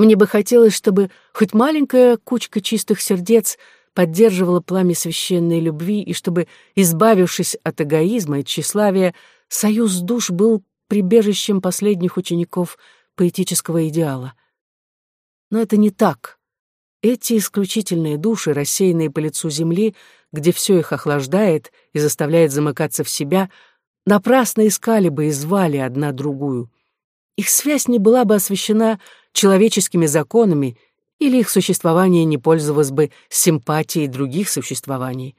Мне бы хотелось, чтобы хоть маленькая кучка чистых сердец поддерживала пламя священной любви, и чтобы, избавившись от эгоизма и тщеславия, союз душ был прибежищем последних учеников поэтического идеала. Но это не так. Эти исключительные души, рассеянные по лицу земли, где все их охлаждает и заставляет замыкаться в себя, напрасно искали бы и звали одна другую. Их связь не была бы освящена человеческими законами, или их существование не пользовалось бы симпатией других существований.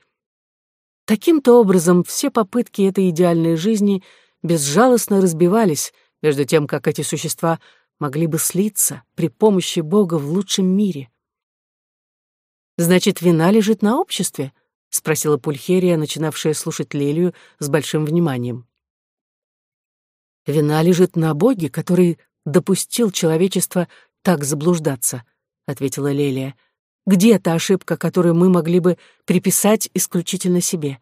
Таким-то образом все попытки этой идеальной жизни безжалостно разбивались, между тем, как эти существа могли бы слиться при помощи Бога в лучшем мире. «Значит, вина лежит на обществе?» — спросила Пульхерия, начинавшая слушать Лелию с большим вниманием. «Вина лежит на Боге, который допустил человечество так заблуждаться», — ответила Лелия. «Где та ошибка, которую мы могли бы приписать исключительно себе?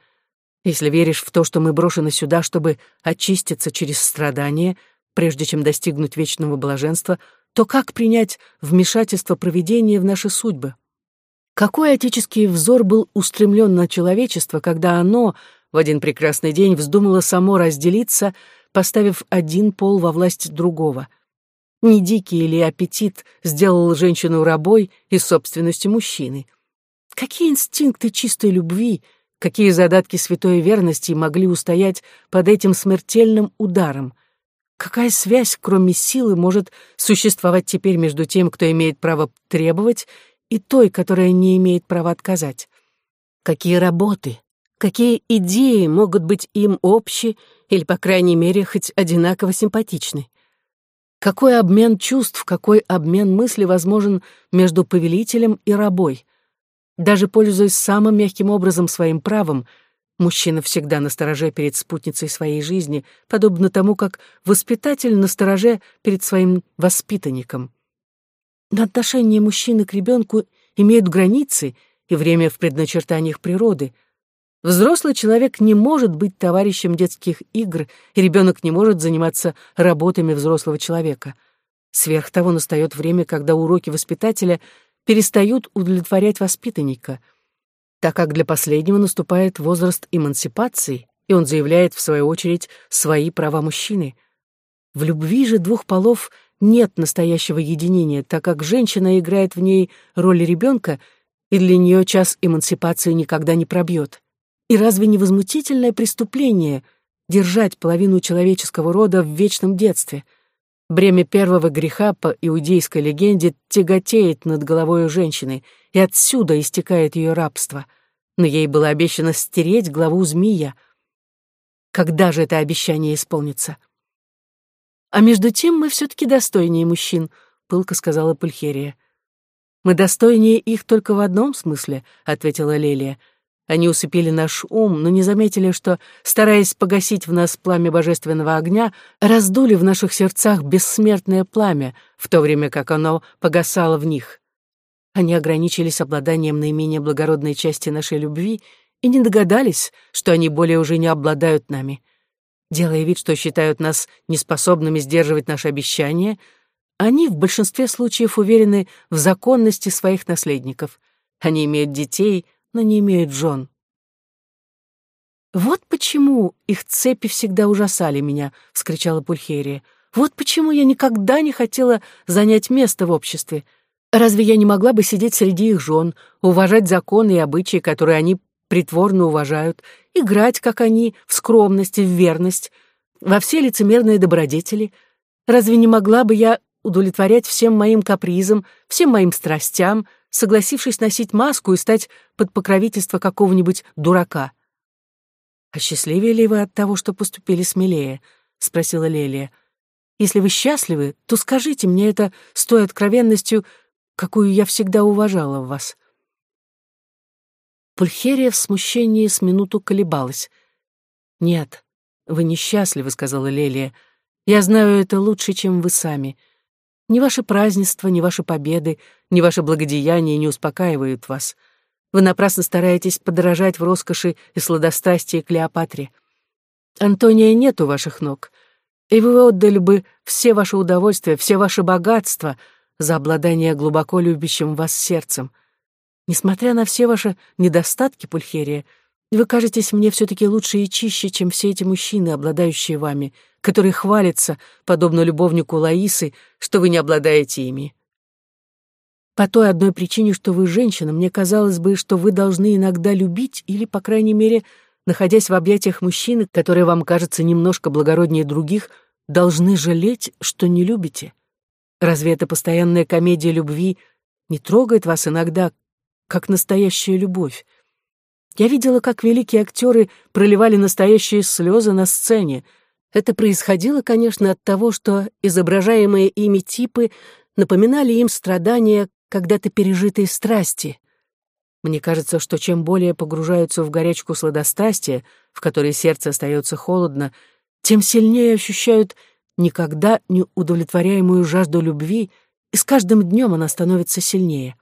Если веришь в то, что мы брошены сюда, чтобы очиститься через страдания, прежде чем достигнуть вечного блаженства, то как принять вмешательство провидения в наши судьбы? Какой отеческий взор был устремлен на человечество, когда оно в один прекрасный день вздумало само разделиться, поставив один пол во власть другого — не дикий или аппетит сделал женщину рабой и собственностью мужчины. Какие инстинкты чистой любви, какие задатки святой верности могли устоять под этим смертельным ударом? Какая связь, кроме силы, может существовать теперь между тем, кто имеет право требовать, и той, которая не имеет права отказать? Какие работы, какие идеи могут быть им общи или, по крайней мере, хоть одинаково симпатичны? Какой обмен чувств, какой обмен мысли возможен между повелителем и рабой? Даже пользуясь самым мягким образом своим правом, мужчина всегда настороже перед спутницей своей жизни, подобно тому, как воспитатель настороже перед своим воспитанником. Но отношения мужчины к ребенку имеют границы и время в предначертаниях природы — Взрослый человек не может быть товарищем детских игр, и ребенок не может заниматься работами взрослого человека. Сверх того настает время, когда уроки воспитателя перестают удовлетворять воспитанника, так как для последнего наступает возраст эмансипации, и он заявляет, в свою очередь, свои права мужчины. В любви же двух полов нет настоящего единения, так как женщина играет в ней роль ребенка, и для нее час эмансипации никогда не пробьет. И разве не возмутительное преступление держать половину человеческого рода в вечном детстве? Бремя первого греха по иудейской легенде тяготеет над головой женщины, и отсюда истекает ее рабство. Но ей было обещано стереть главу змея. Когда же это обещание исполнится? А между тем мы все-таки достойнее мужчин, пылко сказала Пульхерия. Мы достойнее их только в одном смысле, ответила Лелия — они усыпили наш ум, но не заметили, что, стараясь погасить в нас пламя божественного огня, раздули в наших сердцах бессмертное пламя, в то время как оно погасало в них. Они ограничились обладанием наименее благородной части нашей любви и не догадались, что они более уже не обладают нами. Делая вид, что считают нас неспособными сдерживать наши обещания, они в большинстве случаев уверены в законности своих наследников. Они имеют детей — но не имеют жен. «Вот почему их цепи всегда ужасали меня», — вскричала Пульхерия. «Вот почему я никогда не хотела занять место в обществе. Разве я не могла бы сидеть среди их жен, уважать законы и обычаи, которые они притворно уважают, играть, как они, в скромность и в верность, во все лицемерные добродетели? Разве не могла бы я удовлетворять всем моим капризам, всем моим страстям, согласившись носить маску и стать под покровительство какого-нибудь дурака. «А счастливее ли вы от того, что поступили смелее?» — спросила Лелия. «Если вы счастливы, то скажите мне это с той откровенностью, какую я всегда уважала в вас». Пульхерия в смущении с минуту колебалась. «Нет, вы несчастливы», — сказала Лелия. «Я знаю это лучше, чем вы сами. Ни ваше празднество, ни ваши победы, ни ваше благодеяние не успокаивают вас. Вы напрасно стараетесь подражать в роскоши и сладострастии Клеопатре. Антония нет у ваших ног, и вы отдали бы все ваши удовольствия, все ваши богатства за обладание глубоко любящим вас сердцем. Несмотря на все ваши недостатки, Пульхерия, вы кажетесь мне все-таки лучше и чище, чем все эти мужчины, обладающие вами, которые хвалятся, подобно любовнику Лаисы, что вы не обладаете ими. По той одной причине, что вы женщина, мне казалось бы, что вы должны иногда любить или, по крайней мере, находясь в объятиях мужчины, который вам кажется немножко благороднее других, должны жалеть, что не любите. Разве эта постоянная комедия любви не трогает вас иногда, как настоящая любовь? Я видела, как великие актеры проливали настоящие слезы на сцене. Это происходило, конечно, от того, что изображаемые ими типы напоминали им страдания когда-то пережитые страсти. Мне кажется, что чем более погружаются в горячку сладострастия, в которой сердце остается холодно, тем сильнее ощущают никогда не удовлетворяемую жажду любви, и с каждым днем она становится сильнее.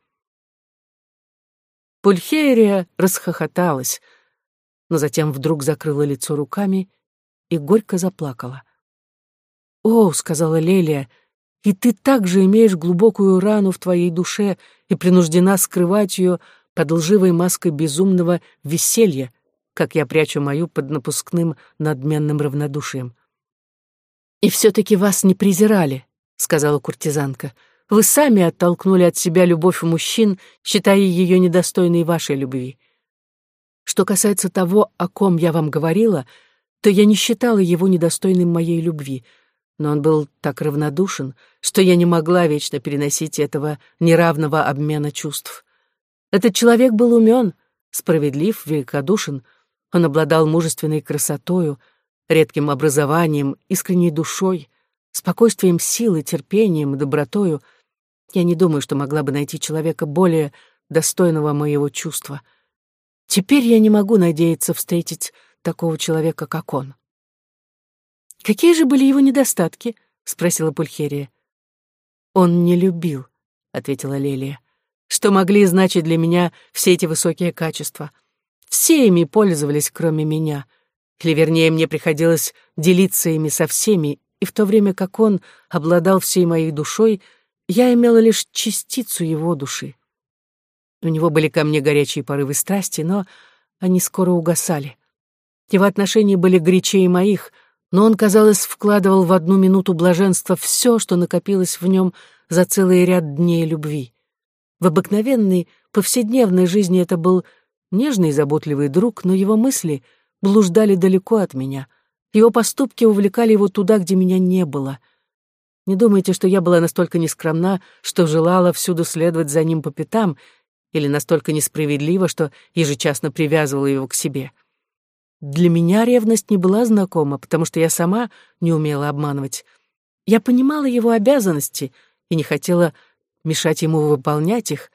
Пульхерия расхохоталась, но затем вдруг закрыла лицо руками и горько заплакала. «О», — сказала Лелия, — и ты также имеешь глубокую рану в твоей душе и принуждена скрывать ее под лживой маской безумного веселья, как я прячу мою под напускным надменным равнодушием. «И все-таки вас не презирали», — сказала куртизанка. «Вы сами оттолкнули от себя любовь мужчин, считая ее недостойной вашей любви. Что касается того, о ком я вам говорила, то я не считала его недостойным моей любви — но он был так равнодушен, что я не могла вечно переносить этого неравного обмена чувств. Этот человек был умен, справедлив, великодушен, он обладал мужественной красотою, редким образованием, искренней душой, спокойствием силы, терпением, добротою. Я не думаю, что могла бы найти человека более достойного моего чувства. Теперь я не могу надеяться встретить такого человека, как он. «Какие же были его недостатки?» — спросила Пульхерия. «Он не любил», — ответила Лелия. «Что могли значить для меня все эти высокие качества? Все ими пользовались, кроме меня. Или, вернее, мне приходилось делиться ими со всеми, и в то время как он обладал всей моей душой, я имела лишь частицу его души. У него были ко мне горячие порывы страсти, но они скоро угасали. Его отношения были горячее моих — но он, казалось, вкладывал в одну минуту блаженства все, что накопилось в нем за целый ряд дней любви. В обыкновенной, повседневной жизни это был нежный и заботливый друг, но его мысли блуждали далеко от меня. Его поступки увлекали его туда, где меня не было. Не думайте, что я была настолько нескромна, что желала всюду следовать за ним по пятам, или настолько несправедлива, что ежечасно привязывала его к себе. — для меня ревность не была знакома, потому что я сама не умела обманывать. Я понимала его обязанности и не хотела мешать ему выполнять их,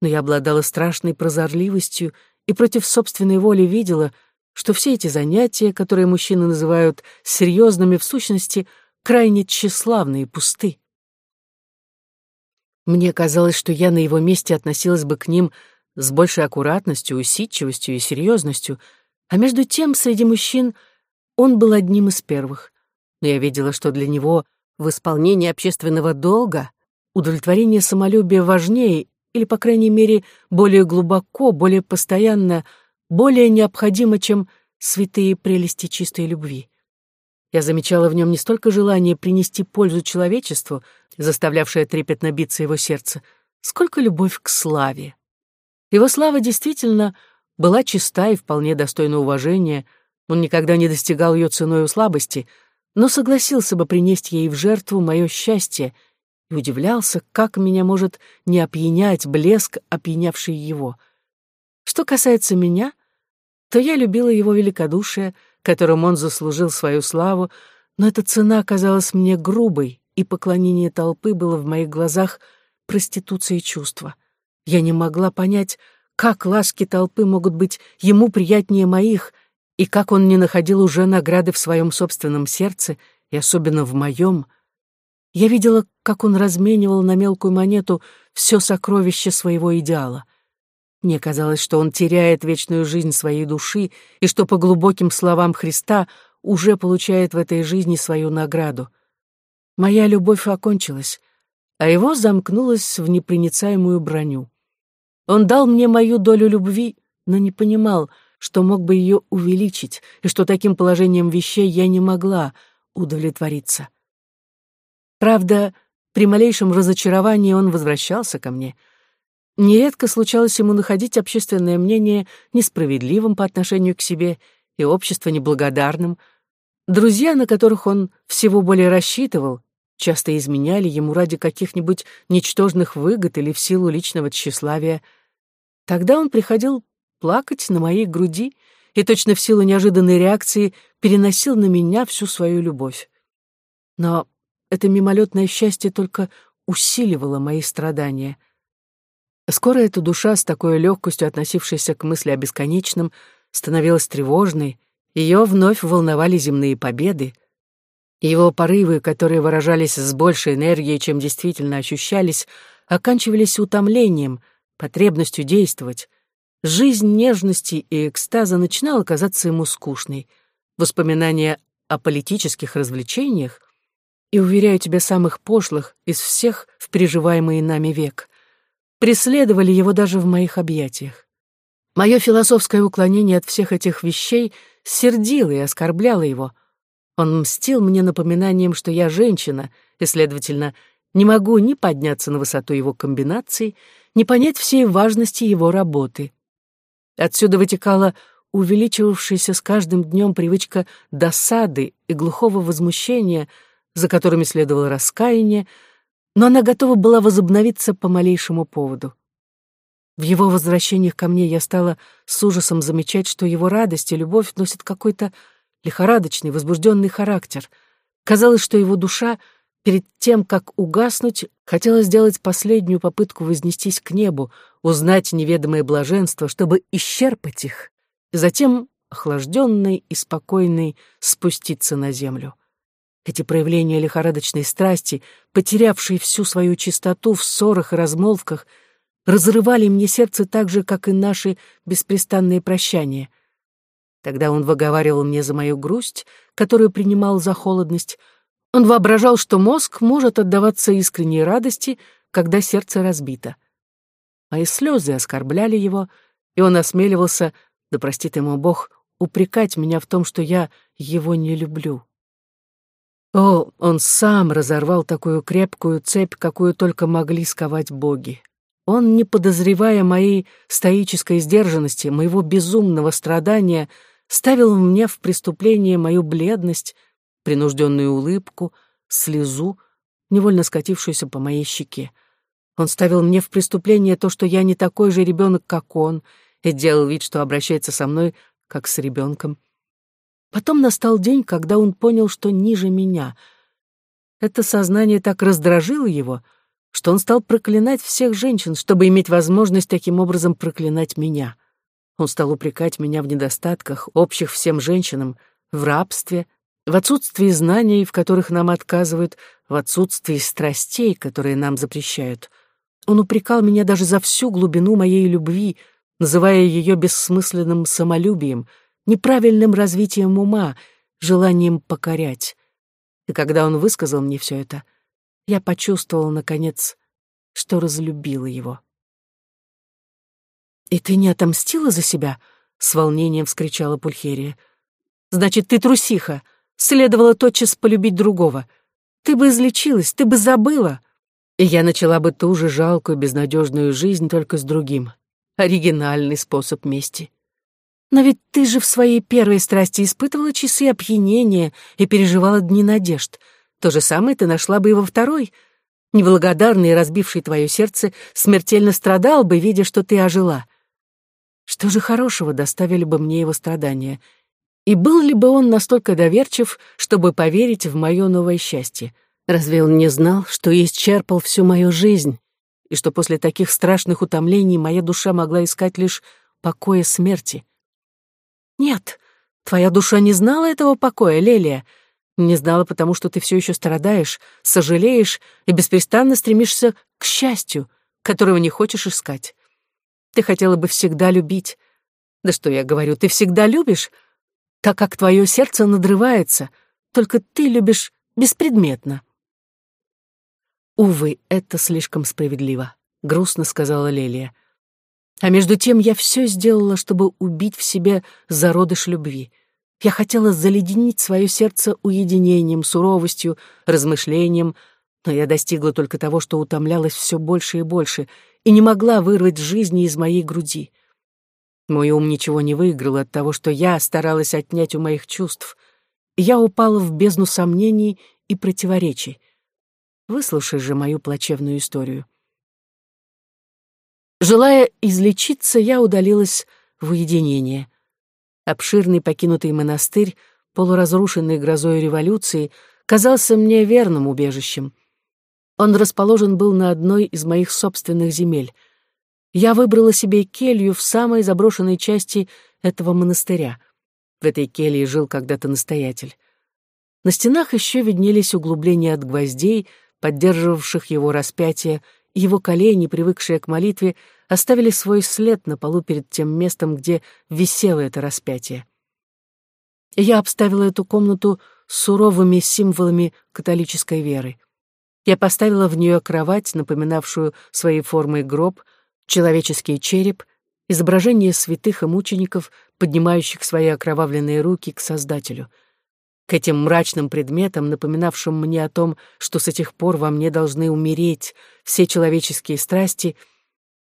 но я обладала страшной прозорливостью и против собственной воли видела, что все эти занятия, которые мужчины называют серьезными, в сущности, крайне тщеславны и пусты. Мне казалось, что я на его месте относилась бы к ним с большей аккуратностью, усидчивостью и серьезностью — а между тем среди мужчин он был одним из первых. Но я видела, что для него в исполнении общественного долга удовлетворение самолюбия важнее или, по крайней мере, более глубоко, более постоянно, более необходимо, чем святые прелести чистой любви. Я замечала в нем не столько желание принести пользу человечеству, заставлявшее трепетно биться его сердце, сколько любовь к славе. Его слава действительно была чиста и вполне достойна уважения, он никогда не достигал ее ценой слабости, но согласился бы принести ей в жертву мое счастье и удивлялся, как меня может не опьянять блеск, опьянявший его. Что касается меня, то я любила его великодушие, которым он заслужил свою славу, но эта цена оказалась мне грубой, и поклонение толпы было в моих глазах проституцией чувства. Я не могла понять, как ласки толпы могут быть ему приятнее моих, и как он не находил уже награды в своем собственном сердце, и особенно в моем. Я видела, как он разменивал на мелкую монету все сокровище своего идеала. Мне казалось, что он теряет вечную жизнь своей души, и что, по глубоким словам Христа, уже получает в этой жизни свою награду. Моя любовь окончилась. а его замкнулось в непроницаемую броню. Он дал мне мою долю любви, но не понимал, что мог бы ее увеличить, и что таким положением вещей я не могла удовлетвориться. Правда, при малейшем разочаровании он возвращался ко мне. Нередко случалось ему находить общественное мнение несправедливым по отношению к себе и общество неблагодарным. Друзья, на которых он всего более рассчитывал, часто изменяли ему ради каких-нибудь ничтожных выгод или в силу личного тщеславия. Тогда он приходил плакать на моей груди и точно в силу неожиданной реакции переносил на меня всю свою любовь. Но это мимолетное счастье только усиливало мои страдания. Скоро эта душа, с такой легкостью относившаяся к мысли о бесконечном, становилась тревожной, ее вновь волновали земные победы, его порывы, которые выражались с большей энергией, чем действительно ощущались, оканчивались утомлением, потребностью действовать. Жизнь нежности и экстаза начинала казаться ему скучной. Воспоминания о политических развлечениях и, уверяю тебя, самых пошлых из всех в переживаемый нами век, преследовали его даже в моих объятиях. Мое философское уклонение от всех этих вещей сердило и оскорбляло его. Он мстил мне напоминанием, что я женщина, и, следовательно, не могу ни подняться на высоту его комбинаций, ни понять всей важности его работы. Отсюда вытекала увеличивавшаяся с каждым днем привычка досады и глухого возмущения, за которыми следовало раскаяние, но она готова была возобновиться по малейшему поводу. В его возвращениях ко мне я стала с ужасом замечать, что его радость и любовь носят какой-то лихорадочный, возбужденный характер. Казалось, что его душа перед тем, как угаснуть, хотела сделать последнюю попытку вознестись к небу, узнать неведомое блаженство, чтобы исчерпать их, и затем, охлажденный и спокойный, спуститься на землю. Эти проявления лихорадочной страсти, потерявшие всю свою чистоту в ссорах и размолвках, разрывали мне сердце так же, как и наши беспрестанные прощания. Тогда он выговаривал мне за мою грусть, которую принимал за холодность, он воображал, что мозг может отдаваться искренней радости, когда сердце разбито. Мои слезы оскорбляли его, и он осмеливался, да простит ему Бог, упрекать меня в том, что я его не люблю. О, он сам разорвал такую крепкую цепь, какую только могли сковать боги. Он, не подозревая моей стоической сдержанности, моего безумного страдания, ставил мне в преступление мою бледность, принужденную улыбку, слезу, невольно скатившуюся по моей щеке. Он ставил мне в преступление то, что я не такой же ребенок, как он, и делал вид, что обращается со мной, как с ребенком. Потом настал день, когда он понял, что ниже меня. Это сознание так раздражило его, что он стал проклинать всех женщин, чтобы иметь возможность таким образом проклинать меня. Он стал упрекать меня в недостатках, общих всем женщинам, в рабстве, в отсутствии знаний, в которых нам отказывают, в отсутствии страстей, которые нам запрещают. Он упрекал меня даже за всю глубину моей любви, называя ее бессмысленным самолюбием, неправильным развитием ума, желанием покорять. И когда он высказал мне все это, я почувствовала, наконец, что разлюбила его. «И ты не отомстила за себя?» — с волнением вскричала Пульхерия. «Значит, ты трусиха!» Следовало тотчас полюбить другого. Ты бы излечилась, ты бы забыла. И я начала бы ту же жалкую, безнадежную жизнь только с другим. Оригинальный способ мести. Но ведь ты же в своей первой страсти испытывала часы опьянения и переживала дни надежд. То же самое ты нашла бы и во второй. Неблагодарный и разбивший твое сердце смертельно страдал бы, видя, что ты ожила. Что же хорошего доставили бы мне его страдания — и был ли бы он настолько доверчив, чтобы поверить в мое новое счастье? Разве он не знал, что исчерпал всю мою жизнь, и что после таких страшных утомлений моя душа могла искать лишь покоя смерти? Нет, твоя душа не знала этого покоя, Лелия. Не знала, потому что ты все еще страдаешь, сожалеешь и беспрестанно стремишься к счастью, которого не хочешь искать. Ты хотела бы всегда любить. Да что я говорю, ты всегда любишь, так как твое сердце надрывается, только ты любишь беспредметно. «Увы, это слишком справедливо», — грустно сказала Лелия. «А между тем я все сделала, чтобы убить в себе зародыш любви. Я хотела заледенить свое сердце уединением, суровостью, размышлением, но я достигла только того, что утомлялась все больше и больше и не могла вырвать жизни из моей груди. Мой ум ничего не выиграл от того, что я старалась отнять у моих чувств. Я упала в бездну сомнений и противоречий. Выслушай же мою плачевную историю. Желая излечиться, я удалилась в уединение. Обширный покинутый монастырь, полуразрушенный грозой революции, казался мне верным убежищем. Он расположен был на одной из моих собственных земель. Я выбрала себе келью в самой заброшенной части этого монастыря. В этой келье жил когда-то настоятель. На стенах еще виднелись углубления от гвоздей, поддерживавших его распятие, и его колени, привыкшие к молитве, оставили свой след на полу перед тем местом, где висело это распятие. Я обставила эту комнату суровыми символами католической веры. Я поставила в нее кровать, напоминавшую своей формой гроб, человеческий череп, изображение святых и мучеников, поднимающих свои окровавленные руки к Создателю. К этим мрачным предметам, напоминавшим мне о том, что с этих пор во мне должны умереть все человеческие страсти,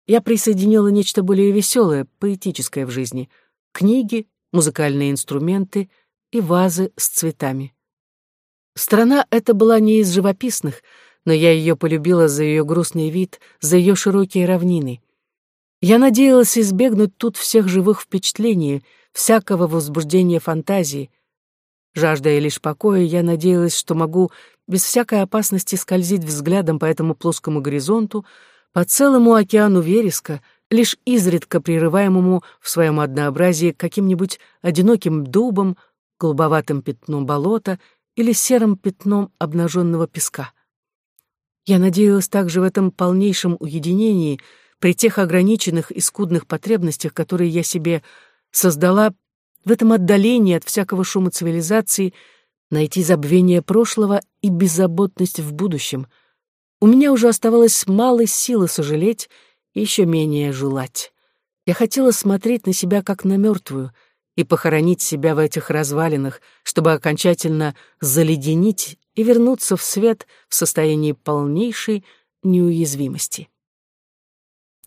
я присоединила нечто более веселое, поэтическое в жизни — книги, музыкальные инструменты и вазы с цветами. Страна эта была не из живописных, но я ее полюбила за ее грустный вид, за ее широкие равнины. Я надеялась избегнуть тут всех живых впечатлений, всякого возбуждения фантазии. Жаждая лишь покоя, я надеялась, что могу без всякой опасности скользить взглядом по этому плоскому горизонту, по целому океану вереска, лишь изредка прерываемому в своем однообразии каким-нибудь одиноким дубом, голубоватым пятном болота или серым пятном обнаженного песка. Я надеялась также в этом полнейшем уединении, при тех ограниченных и скудных потребностях, которые я себе создала, в этом отдалении от всякого шума цивилизации, найти забвение прошлого и беззаботность в будущем. У меня уже оставалось мало силы сожалеть и еще менее желать. Я хотела смотреть на себя как на мертвую — и похоронить себя в этих развалинах, чтобы окончательно заледенить и вернуться в свет в состоянии полнейшей неуязвимости.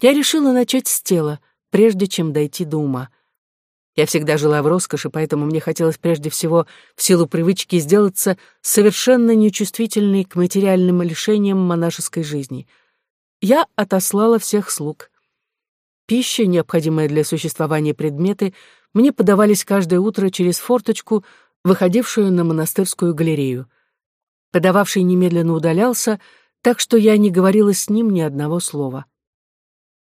Я решила начать с тела, прежде чем дойти до ума. Я всегда жила в роскоши, поэтому мне хотелось прежде всего в силу привычки сделаться совершенно нечувствительной к материальным лишениям монашеской жизни. Я отослала всех слуг. Пища, необходимая для существования предметы, мне подавались каждое утро через форточку, выходившую на монастырскую галерею. Подававший немедленно удалялся, так что я не говорила с ним ни одного слова.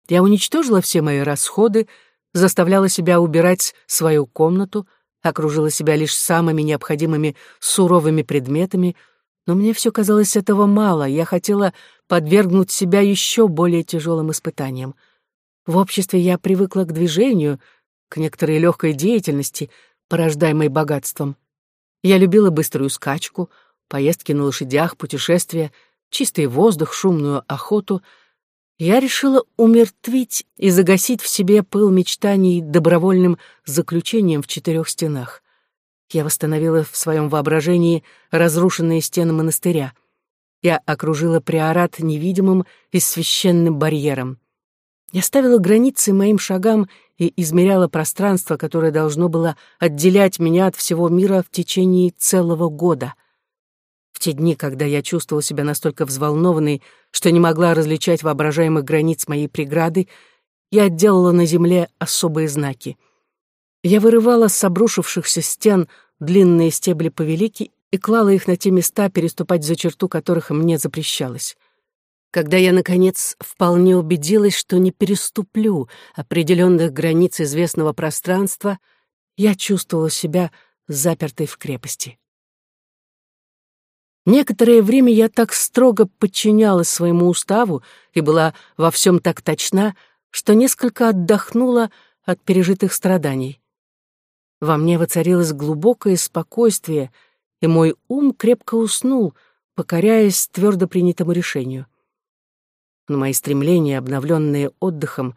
Я уничтожила все мои расходы, заставляла себя убирать свою комнату, окружила себя лишь самыми необходимыми суровыми предметами, но мне все казалось этого мало, я хотела подвергнуть себя еще более тяжелым испытаниям. В обществе я привыкла к движению — к некоторой легкой деятельности, порождаемой богатством. Я любила быструю скачку, поездки на лошадях, путешествия, чистый воздух, шумную охоту. Я решила умертвить и загасить в себе пыл мечтаний добровольным заключением в четырех стенах. Я восстановила в своем воображении разрушенные стены монастыря. Я окружила приорат невидимым и священным барьером. Я ставила границы моим шагам и измеряла пространство, которое должно было отделять меня от всего мира в течение целого года. В те дни, когда я чувствовала себя настолько взволнованной, что не могла различать воображаемых границ моей преграды, я отделала на земле особые знаки. Я вырывала с обрушившихся стен длинные стебли повелики и клала их на те места, переступать за черту которых мне запрещалось. Когда я, наконец, вполне убедилась, что не переступлю определенных границ известного пространства, я чувствовала себя запертой в крепости. Некоторое время я так строго подчинялась своему уставу и была во всем так точна, что несколько отдохнула от пережитых страданий. Во мне воцарилось глубокое спокойствие, и мой ум крепко уснул, покоряясь твердо принятому решению. но мои стремления, обновленные отдыхом,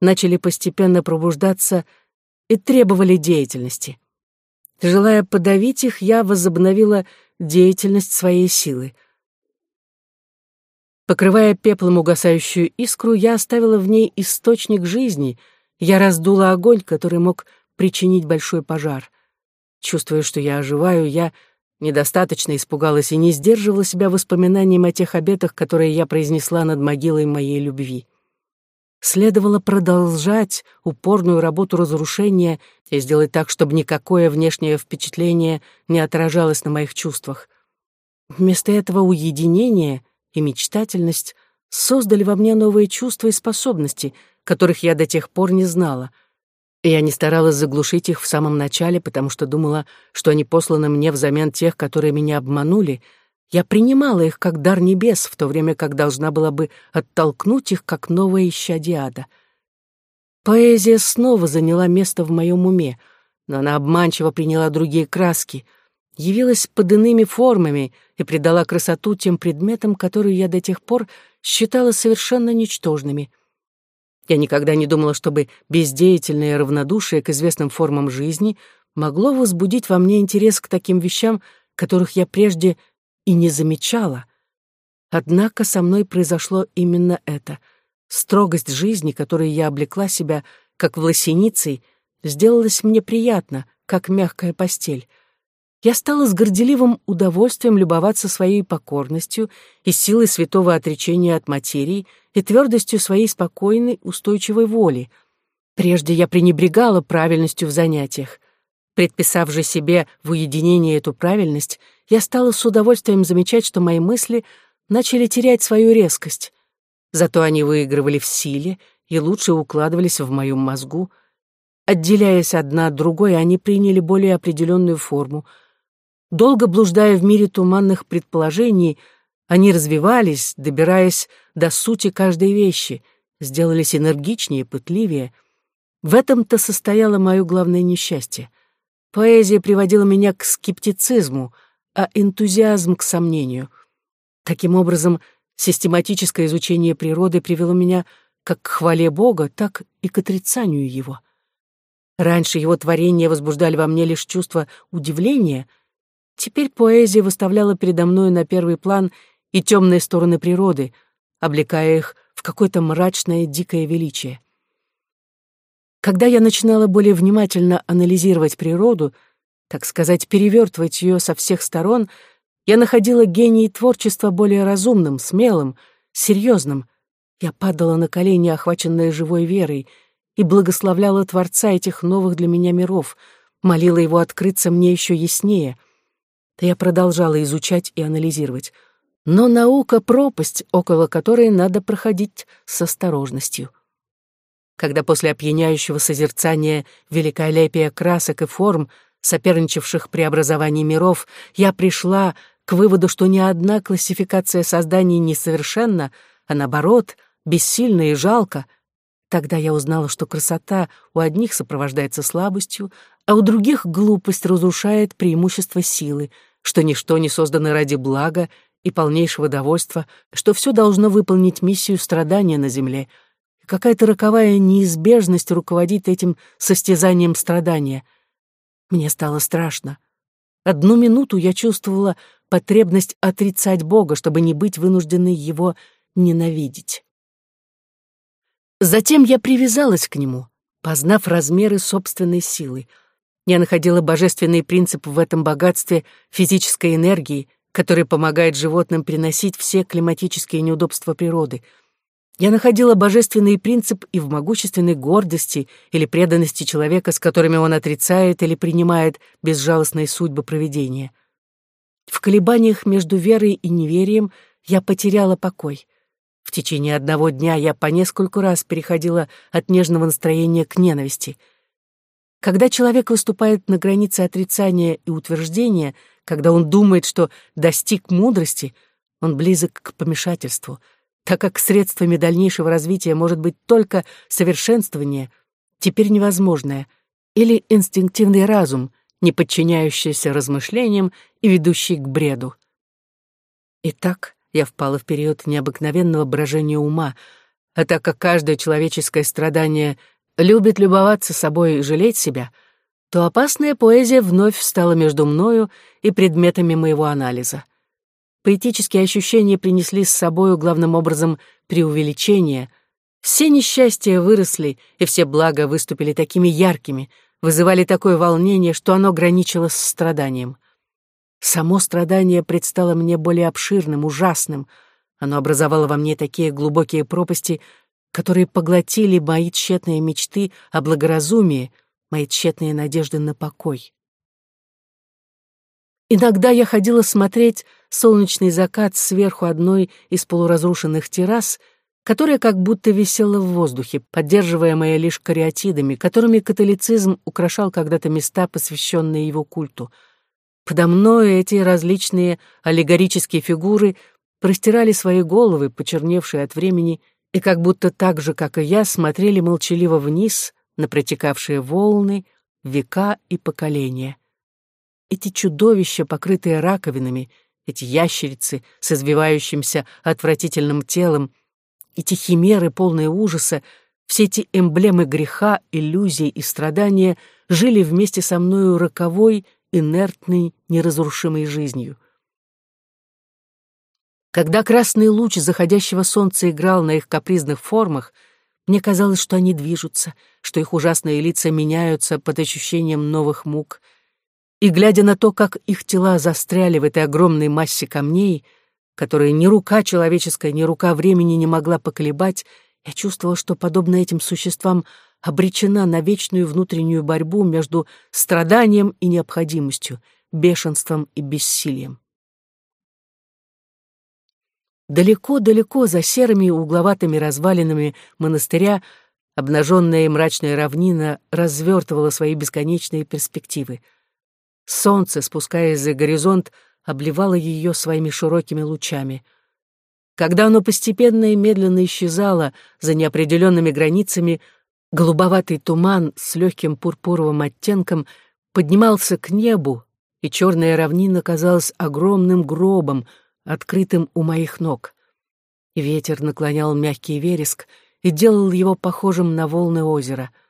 начали постепенно пробуждаться и требовали деятельности. Желая подавить их, я возобновила деятельность своей силы. Покрывая пеплом угасающую искру, я оставила в ней источник жизни, я раздула огонь, который мог причинить большой пожар. Чувствуя, что я оживаю, я недостаточно испугалась и не сдерживала себя воспоминанием о тех обетах, которые я произнесла над могилой моей любви. Следовало продолжать упорную работу разрушения и сделать так, чтобы никакое внешнее впечатление не отражалось на моих чувствах. Вместо этого уединение и мечтательность создали во мне новые чувства и способности, которых я до тех пор не знала — я не старалась заглушить их в самом начале, потому что думала, что они посланы мне взамен тех, которые меня обманули. Я принимала их как дар небес, в то время как должна была бы оттолкнуть их, как новая исчадиада. Поэзия снова заняла место в моем уме, но она обманчиво приняла другие краски, явилась под иными формами и придала красоту тем предметам, которые я до тех пор считала совершенно ничтожными — я никогда не думала, чтобы бездеятельное равнодушие к известным формам жизни могло возбудить во мне интерес к таким вещам, которых я прежде и не замечала. Однако со мной произошло именно это. Строгость жизни, которой я облекла себя, как власеницей, сделалась мне приятна, как мягкая постель я стала с горделивым удовольствием любоваться своей покорностью и силой святого отречения от материи и твердостью своей спокойной, устойчивой воли. Прежде я пренебрегала правильностью в занятиях. Предписав же себе в уединении эту правильность, я стала с удовольствием замечать, что мои мысли начали терять свою резкость. Зато они выигрывали в силе и лучше укладывались в моем мозгу. Отделяясь одна от другой, они приняли более определенную форму — Долго блуждая в мире туманных предположений, они развивались, добираясь до сути каждой вещи, сделались энергичнее, пытливее. В этом-то состояло мое главное несчастье. Поэзия приводила меня к скептицизму, а энтузиазм — к сомнению. Таким образом, систематическое изучение природы привело меня как к хвале Бога, так и к отрицанию его. Раньше его творения возбуждали во мне лишь чувство удивления — Теперь поэзия выставляла передо мной на первый план и темные стороны природы, облекая их в какое-то мрачное дикое величие. Когда я начинала более внимательно анализировать природу, так сказать, перевертывать ее со всех сторон, я находила гений творчества более разумным, смелым, серьезным. Я падала на колени, охваченная живой верой, и благословляла Творца этих новых для меня миров, молила его открыться мне еще яснее — то я продолжала изучать и анализировать. Но наука — пропасть, около которой надо проходить с осторожностью. Когда после опьяняющего созерцания великолепия красок и форм, соперничавших при образовании миров, я пришла к выводу, что ни одна классификация созданий несовершенна, а наоборот, бессильна и жалко, тогда я узнала, что красота у одних сопровождается слабостью, а у других глупость разрушает преимущество силы, что ничто не создано ради блага и полнейшего довольства, что все должно выполнить миссию страдания на земле. Какая-то роковая неизбежность руководит этим состязанием страдания. Мне стало страшно. Одну минуту я чувствовала потребность отрицать Бога, чтобы не быть вынужденной его ненавидеть. Затем я привязалась к нему, познав размеры собственной силы — я находила божественный принцип в этом богатстве физической энергии, который помогает животным переносить все климатические неудобства природы. Я находила божественный принцип и в могущественной гордости или преданности человека, с которыми он отрицает или принимает безжалостные судьбы проведения. В колебаниях между верой и неверием я потеряла покой. В течение одного дня я по нескольку раз переходила от нежного настроения к ненависти — когда человек выступает на границе отрицания и утверждения, когда он думает, что достиг мудрости, он близок к помешательству, так как средствами дальнейшего развития может быть только совершенствование, теперь невозможное, или инстинктивный разум, не подчиняющийся размышлениям и ведущий к бреду. Итак, Я впала в период необыкновенного брожения ума, а так как каждое человеческое страдание любит любоваться собой и жалеть себя, то опасная поэзия вновь встала между мною и предметами моего анализа. Поэтические ощущения принесли с собою главным образом преувеличение. Все несчастья выросли, и все блага выступили такими яркими, вызывали такое волнение, что оно граничило с страданием. Само страдание предстало мне более обширным, ужасным. Оно образовало во мне такие глубокие пропасти, которые поглотили мои тщетные мечты о благоразумии, мои тщетные надежды на покой. Иногда я ходила смотреть солнечный закат сверху одной из полуразрушенных террас, которая как будто висела в воздухе, поддерживаемая лишь кариатидами, которыми католицизм украшал когда-то места, посвященные его культу. Подо мною эти различные аллегорические фигуры простирали свои головы, почерневшие от времени, и как будто так же, как и я, смотрели молчаливо вниз на протекавшие волны, века и поколения. Эти чудовища, покрытые раковинами, эти ящерицы с извивающимся отвратительным телом, эти химеры, полные ужаса, все эти эмблемы греха, иллюзий и страдания жили вместе со мною роковой, инертной, неразрушимой жизнью. Когда красный луч заходящего солнца играл на их капризных формах, мне казалось, что они движутся, что их ужасные лица меняются под ощущением новых мук — и, глядя на то, как их тела застряли в этой огромной массе камней, которые ни рука человеческая, ни рука времени не могла поколебать, я чувствовала, что, подобно этим существам, обречена на вечную внутреннюю борьбу между страданием и необходимостью, бешенством и бессилием. Далеко-далеко за серыми угловатыми развалинами монастыря обнаженная и мрачная равнина развертывала свои бесконечные перспективы — Солнце, спускаясь за горизонт, обливало ее своими широкими лучами. Когда оно постепенно и медленно исчезало за неопределенными границами, голубоватый туман с легким пурпуровым оттенком поднимался к небу, и черная равнина казалась огромным гробом, открытым у моих ног. Ветер наклонял мягкий вереск и делал его похожим на волны озера —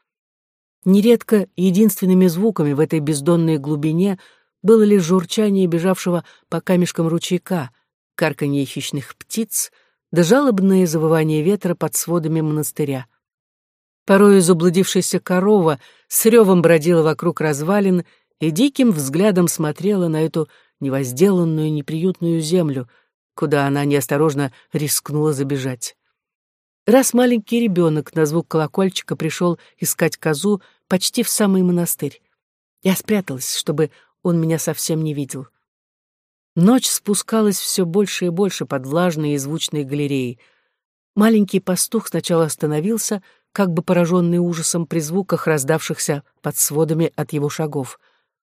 Нередко единственными звуками в этой бездонной глубине было лишь журчание бежавшего по камешкам ручейка, карканье хищных птиц да жалобное завывание ветра под сводами монастыря. Порою заблудившаяся корова с ревом бродила вокруг развалин и диким взглядом смотрела на эту невозделанную неприютную землю, куда она неосторожно рискнула забежать. Раз маленький ребенок на звук колокольчика пришел искать козу почти в самый монастырь. Я спряталась, чтобы он меня совсем не видел. Ночь спускалась все больше и больше под влажные и звучные галереи. Маленький пастух сначала остановился, как бы пораженный ужасом при звуках, раздавшихся под сводами от его шагов.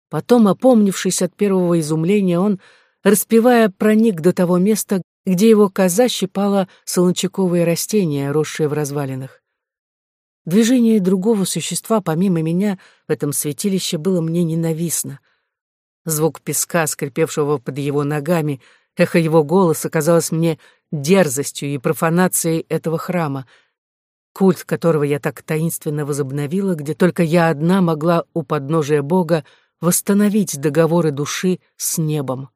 Потом, опомнившись от первого изумления, он, распевая, проник до того места, где его коза щипала солончаковые растения, росшие в развалинах. Движение другого существа, помимо меня, в этом святилище было мне ненавистно. Звук песка, скрипевшего под его ногами, эхо его голоса казалось мне дерзостью и профанацией этого храма, культ которого я так таинственно возобновила, где только я одна могла у подножия Бога восстановить договоры души с небом.